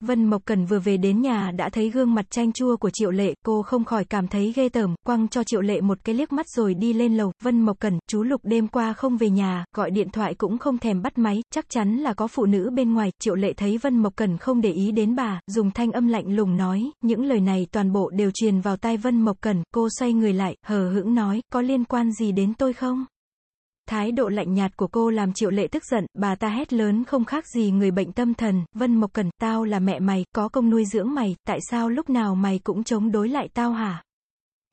Vân Mộc Cần vừa về đến nhà đã thấy gương mặt chanh chua của Triệu Lệ, cô không khỏi cảm thấy ghê tởm, quăng cho Triệu Lệ một cái liếc mắt rồi đi lên lầu, Vân Mộc Cần, chú Lục đêm qua không về nhà, gọi điện thoại cũng không thèm bắt máy, chắc chắn là có phụ nữ bên ngoài, Triệu Lệ thấy Vân Mộc Cần không để ý đến bà, dùng thanh âm lạnh lùng nói, những lời này toàn bộ đều truyền vào tai Vân Mộc Cần, cô xoay người lại, hờ hững nói, có liên quan gì đến tôi không? Thái độ lạnh nhạt của cô làm triệu lệ tức giận, bà ta hét lớn không khác gì người bệnh tâm thần, Vân Mộc Cần, tao là mẹ mày, có công nuôi dưỡng mày, tại sao lúc nào mày cũng chống đối lại tao hả?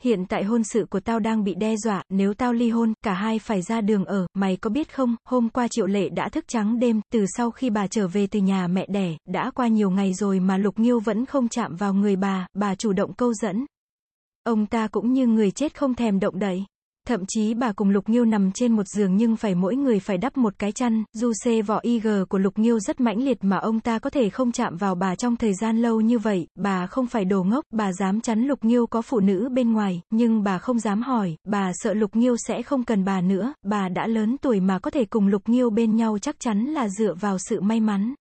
Hiện tại hôn sự của tao đang bị đe dọa, nếu tao ly hôn, cả hai phải ra đường ở, mày có biết không, hôm qua triệu lệ đã thức trắng đêm, từ sau khi bà trở về từ nhà mẹ đẻ, đã qua nhiều ngày rồi mà Lục Nghiêu vẫn không chạm vào người bà, bà chủ động câu dẫn. Ông ta cũng như người chết không thèm động đậy. Thậm chí bà cùng Lục Nghiêu nằm trên một giường nhưng phải mỗi người phải đắp một cái chăn, du xê vỏ IG của Lục Nghiêu rất mãnh liệt mà ông ta có thể không chạm vào bà trong thời gian lâu như vậy, bà không phải đồ ngốc, bà dám chắn Lục Nghiêu có phụ nữ bên ngoài, nhưng bà không dám hỏi, bà sợ Lục Nghiêu sẽ không cần bà nữa, bà đã lớn tuổi mà có thể cùng Lục Nghiêu bên nhau chắc chắn là dựa vào sự may mắn.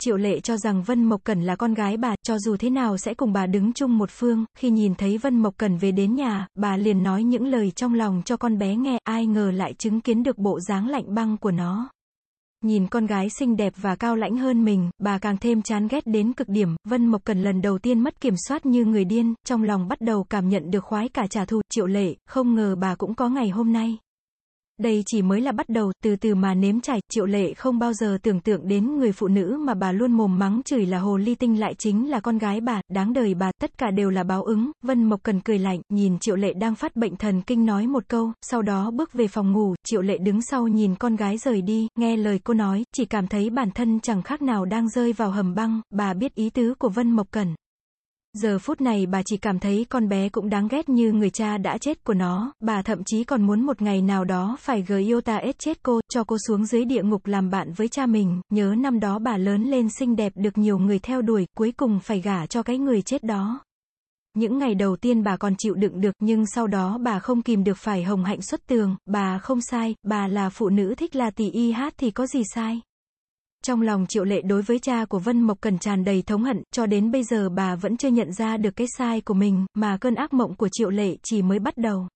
Triệu lệ cho rằng Vân Mộc Cẩn là con gái bà, cho dù thế nào sẽ cùng bà đứng chung một phương, khi nhìn thấy Vân Mộc Cẩn về đến nhà, bà liền nói những lời trong lòng cho con bé nghe, ai ngờ lại chứng kiến được bộ dáng lạnh băng của nó. Nhìn con gái xinh đẹp và cao lãnh hơn mình, bà càng thêm chán ghét đến cực điểm, Vân Mộc Cần lần đầu tiên mất kiểm soát như người điên, trong lòng bắt đầu cảm nhận được khoái cả trả thù, triệu lệ, không ngờ bà cũng có ngày hôm nay. Đây chỉ mới là bắt đầu, từ từ mà nếm trải, triệu lệ không bao giờ tưởng tượng đến người phụ nữ mà bà luôn mồm mắng chửi là hồ ly tinh lại chính là con gái bà, đáng đời bà, tất cả đều là báo ứng, Vân Mộc Cần cười lạnh, nhìn triệu lệ đang phát bệnh thần kinh nói một câu, sau đó bước về phòng ngủ, triệu lệ đứng sau nhìn con gái rời đi, nghe lời cô nói, chỉ cảm thấy bản thân chẳng khác nào đang rơi vào hầm băng, bà biết ý tứ của Vân Mộc Cần. Giờ phút này bà chỉ cảm thấy con bé cũng đáng ghét như người cha đã chết của nó, bà thậm chí còn muốn một ngày nào đó phải gửi Iota ết chết cô, cho cô xuống dưới địa ngục làm bạn với cha mình, nhớ năm đó bà lớn lên xinh đẹp được nhiều người theo đuổi, cuối cùng phải gả cho cái người chết đó. Những ngày đầu tiên bà còn chịu đựng được nhưng sau đó bà không kìm được phải hồng hạnh xuất tường, bà không sai, bà là phụ nữ thích là tỷ y hát thì có gì sai. Trong lòng triệu lệ đối với cha của Vân Mộc Cần tràn đầy thống hận, cho đến bây giờ bà vẫn chưa nhận ra được cái sai của mình, mà cơn ác mộng của triệu lệ chỉ mới bắt đầu.